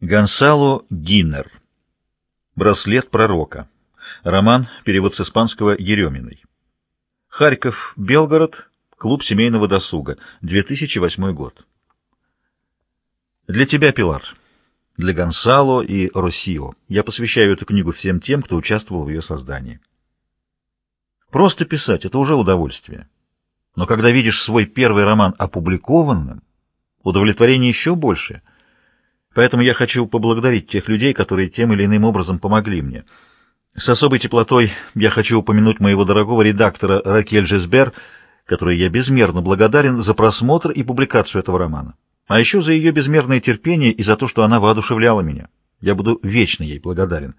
Гонсало Гиннер. Браслет пророка. Роман, перевод с испанского Ереминой. Харьков, Белгород, клуб семейного досуга, 2008 год. Для тебя, Пилар, для Гонсало и Росио я посвящаю эту книгу всем тем, кто участвовал в ее создании. Просто писать — это уже удовольствие. Но когда видишь свой первый роман опубликованным, удовлетворение еще больше — Поэтому я хочу поблагодарить тех людей, которые тем или иным образом помогли мне. С особой теплотой я хочу упомянуть моего дорогого редактора Ракель Жезбер, которой я безмерно благодарен за просмотр и публикацию этого романа. А еще за ее безмерное терпение и за то, что она воодушевляла меня. Я буду вечно ей благодарен.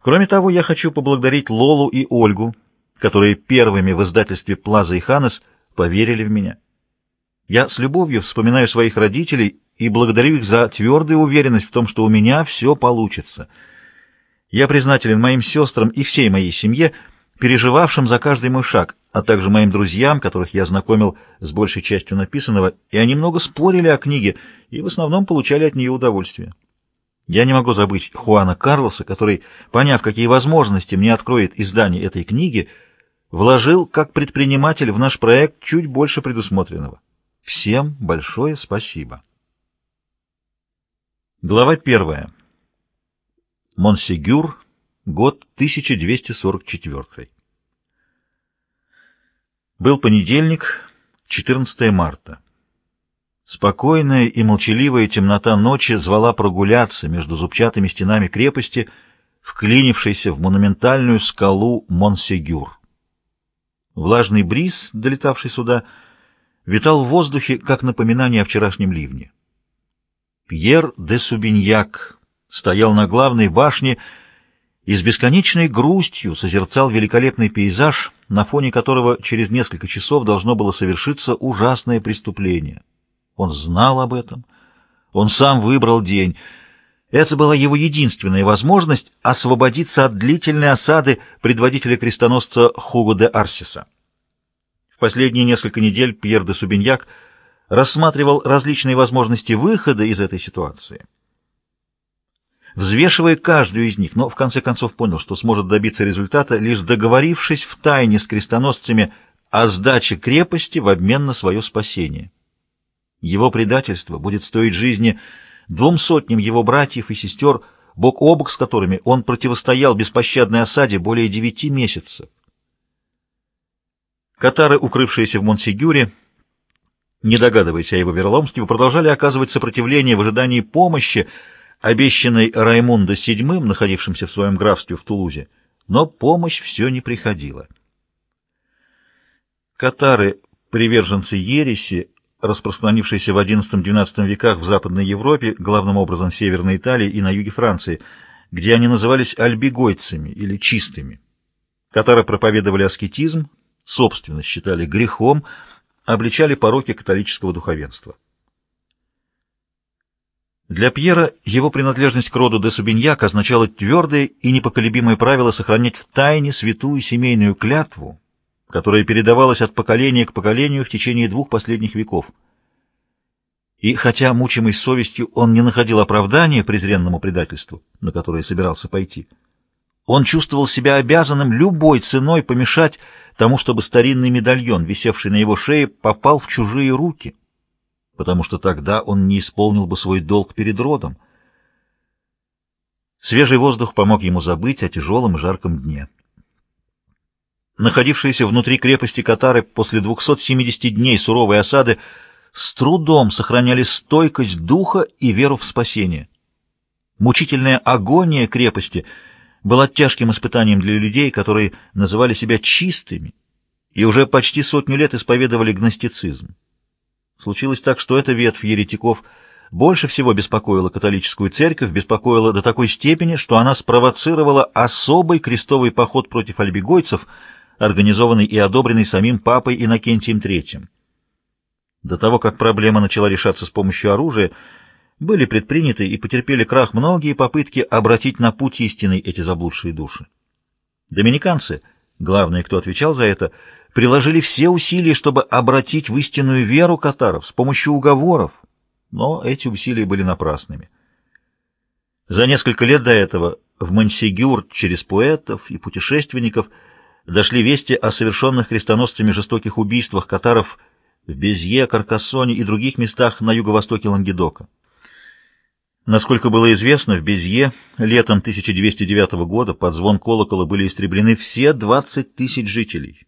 Кроме того, я хочу поблагодарить Лолу и Ольгу, которые первыми в издательстве «Плаза и Ханес» поверили в меня. Я с любовью вспоминаю своих родителей и благодарю их за твердую уверенность в том, что у меня все получится. Я признателен моим сестрам и всей моей семье, переживавшим за каждый мой шаг, а также моим друзьям, которых я знакомил с большей частью написанного, и они много спорили о книге и в основном получали от нее удовольствие. Я не могу забыть Хуана Карлоса, который, поняв, какие возможности мне откроет издание этой книги, вложил как предприниматель в наш проект чуть больше предусмотренного. Всем большое спасибо. Глава первая. Монсегюр, год 1244. Был понедельник, 14 марта. Спокойная и молчаливая темнота ночи звала прогуляться между зубчатыми стенами крепости, вклинившейся в монументальную скалу Монсегюр. Влажный бриз, долетавший сюда, витал в воздухе, как напоминание о вчерашнем ливне. Пьер де Субиньяк стоял на главной башне и с бесконечной грустью созерцал великолепный пейзаж, на фоне которого через несколько часов должно было совершиться ужасное преступление. Он знал об этом. Он сам выбрал день. Это была его единственная возможность освободиться от длительной осады предводителя крестоносца Хуго де Арсиса. В последние несколько недель Пьер де Субиньяк – рассматривал различные возможности выхода из этой ситуации, взвешивая каждую из них, но в конце концов понял, что сможет добиться результата, лишь договорившись в тайне с крестоносцами о сдаче крепости в обмен на свое спасение. Его предательство будет стоить жизни двум сотням его братьев и сестер, бок о бок с которыми он противостоял беспощадной осаде более девяти месяцев. Катары, укрывшиеся в Монсигюре, не догадываясь о его вероломстве, продолжали оказывать сопротивление в ожидании помощи, обещанной Раймунду VII, находившимся в своем графстве в Тулузе. Но помощь все не приходила. Катары, приверженцы ереси, распространившиеся в XI-XII веках в Западной Европе, главным образом в Северной Италии и на юге Франции, где они назывались альбигойцами или чистыми. Катары проповедовали аскетизм, собственно считали грехом, обличали пороки католического духовенства. Для Пьера его принадлежность к роду де Субиньяк означала твердое и непоколебимое правило сохранять в тайне святую семейную клятву, которая передавалась от поколения к поколению в течение двух последних веков. И хотя, мучимый совестью, он не находил оправдания презренному предательству, на которое собирался пойти, он чувствовал себя обязанным любой ценой помешать тому, чтобы старинный медальон, висевший на его шее, попал в чужие руки, потому что тогда он не исполнил бы свой долг перед родом. Свежий воздух помог ему забыть о тяжелом и жарком дне. Находившиеся внутри крепости Катары после 270 дней суровой осады с трудом сохраняли стойкость духа и веру в спасение. Мучительная агония крепости — была тяжким испытанием для людей, которые называли себя чистыми и уже почти сотню лет исповедовали гностицизм. Случилось так, что эта ветвь еретиков больше всего беспокоила католическую церковь, беспокоила до такой степени, что она спровоцировала особый крестовый поход против альбигойцев, организованный и одобренный самим папой Иннокентием III. До того, как проблема начала решаться с помощью оружия, были предприняты и потерпели крах многие попытки обратить на путь истинный эти заблудшие души. Доминиканцы, главные, кто отвечал за это, приложили все усилия, чтобы обратить в истинную веру катаров с помощью уговоров, но эти усилия были напрасными. За несколько лет до этого в Мансигюр через поэтов и путешественников дошли вести о совершенных крестоносцами жестоких убийствах катаров в Безье, Каркассоне и других местах на юго-востоке Лангедока. Насколько было известно, в Безье летом 1209 года под звон колокола были истреблены все 20 тысяч жителей.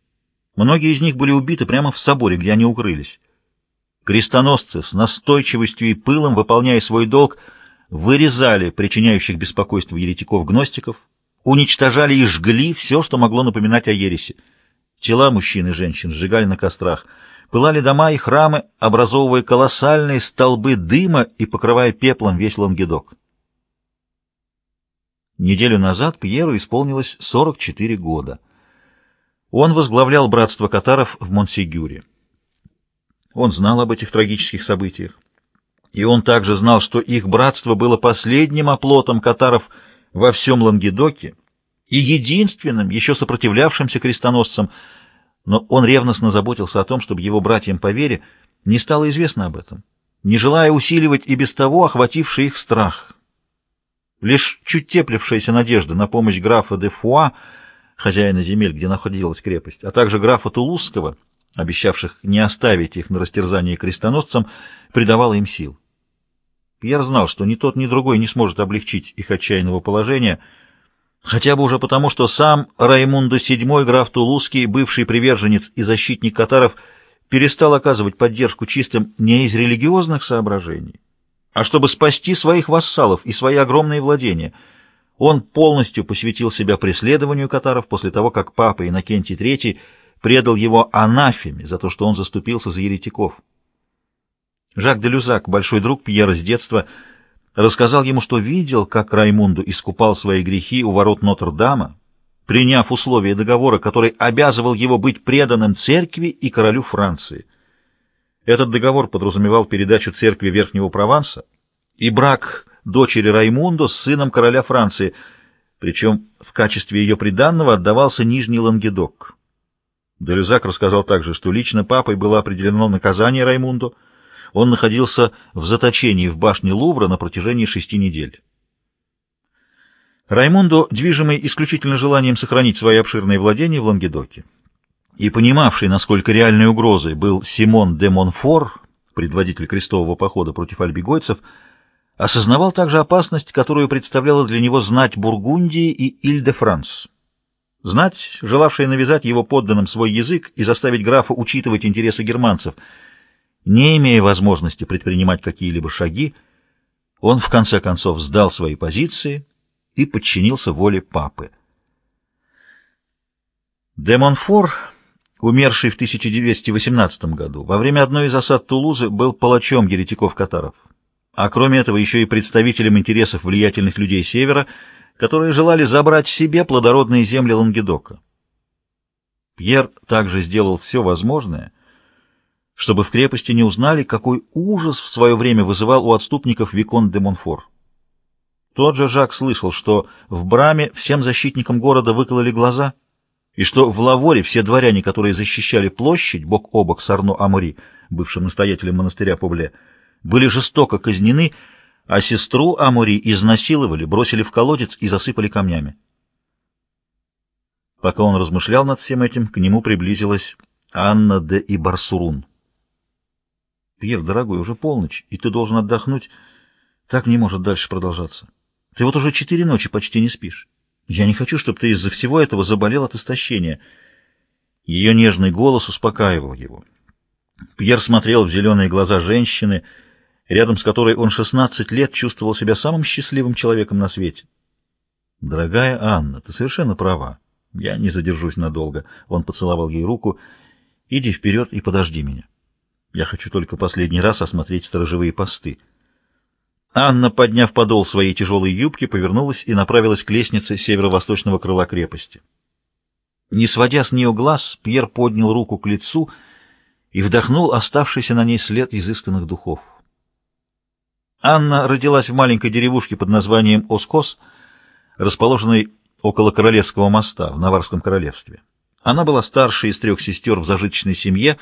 Многие из них были убиты прямо в соборе, где они укрылись. Крестоносцы с настойчивостью и пылом, выполняя свой долг, вырезали причиняющих беспокойство еретиков-гностиков, уничтожали и жгли все, что могло напоминать о ереси. Тела мужчин и женщин сжигали на кострах – Пылали дома и храмы, образовывая колоссальные столбы дыма и покрывая пеплом весь Лангедок. Неделю назад Пьеру исполнилось 44 года. Он возглавлял братство катаров в Монсигюре. Он знал об этих трагических событиях. И он также знал, что их братство было последним оплотом катаров во всем Лангедоке и единственным, еще сопротивлявшимся крестоносцам, но он ревностно заботился о том, чтобы его братьям по вере не стало известно об этом, не желая усиливать и без того охвативший их страх. Лишь чуть теплившаяся надежда на помощь графа де Фуа, хозяина земель, где находилась крепость, а также графа Тулузского, обещавших не оставить их на растерзание крестоносцам, придавала им сил. Пьер знал, что ни тот, ни другой не сможет облегчить их отчаянного положения — Хотя бы уже потому, что сам Раймунду VII, граф Тулузский, бывший приверженец и защитник катаров, перестал оказывать поддержку чистым не из религиозных соображений, а чтобы спасти своих вассалов и свои огромные владения. Он полностью посвятил себя преследованию катаров после того, как папа Иннокентий III предал его анафеме за то, что он заступился за еретиков. Жак де Люзак, большой друг Пьера с детства, рассказал ему, что видел, как Раймунду искупал свои грехи у ворот Нотр-Дама, приняв условия договора, который обязывал его быть преданным церкви и королю Франции. Этот договор подразумевал передачу церкви Верхнего Прованса и брак дочери Раймунду с сыном короля Франции, причем в качестве ее приданного отдавался Нижний Лангедок. Делюзак рассказал также, что лично папой было определено наказание Раймунду — он находился в заточении в башне Лувра на протяжении шести недель. Раймондо, движимый исключительно желанием сохранить свои обширные владения в Лангедоке, и понимавший, насколько реальной угрозой был Симон де Монфор, предводитель крестового похода против альбигойцев, осознавал также опасность, которую представляла для него знать Бургундии и Иль-де-Франс. Знать, желавшая навязать его подданным свой язык и заставить графа учитывать интересы германцев – не имея возможности предпринимать какие-либо шаги, он в конце концов сдал свои позиции и подчинился воле папы. Де Монфор, умерший в 1218 году, во время одной из осад Тулузы был палачом еретиков-катаров, а кроме этого еще и представителем интересов влиятельных людей Севера, которые желали забрать себе плодородные земли Лангедока. Пьер также сделал все возможное, чтобы в крепости не узнали, какой ужас в свое время вызывал у отступников Викон де Монфор. Тот же Жак слышал, что в Браме всем защитникам города выкололи глаза, и что в Лаворе все дворяне, которые защищали площадь бок о бок с Арно Амури, бывшим настоятелем монастыря Публе, были жестоко казнены, а сестру Амури изнасиловали, бросили в колодец и засыпали камнями. Пока он размышлял над всем этим, к нему приблизилась Анна де Ибарсурун. Пьер, дорогой, уже полночь, и ты должен отдохнуть. Так не может дальше продолжаться. Ты вот уже четыре ночи почти не спишь. Я не хочу, чтобы ты из-за всего этого заболел от истощения. Ее нежный голос успокаивал его. Пьер смотрел в зеленые глаза женщины, рядом с которой он 16 лет чувствовал себя самым счастливым человеком на свете. «Дорогая Анна, ты совершенно права. Я не задержусь надолго». Он поцеловал ей руку. «Иди вперед и подожди меня». Я хочу только последний раз осмотреть сторожевые посты. Анна, подняв подол своей тяжелой юбки, повернулась и направилась к лестнице северо-восточного крыла крепости. Не сводя с нее глаз, Пьер поднял руку к лицу и вдохнул оставшийся на ней след изысканных духов. Анна родилась в маленькой деревушке под названием Оскос, расположенной около Королевского моста в Наварском королевстве. Она была старшей из трех сестер в зажиточной семье,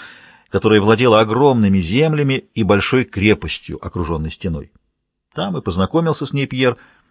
которая владела огромными землями и большой крепостью, окруженной стеной. Там и познакомился с ней Пьер,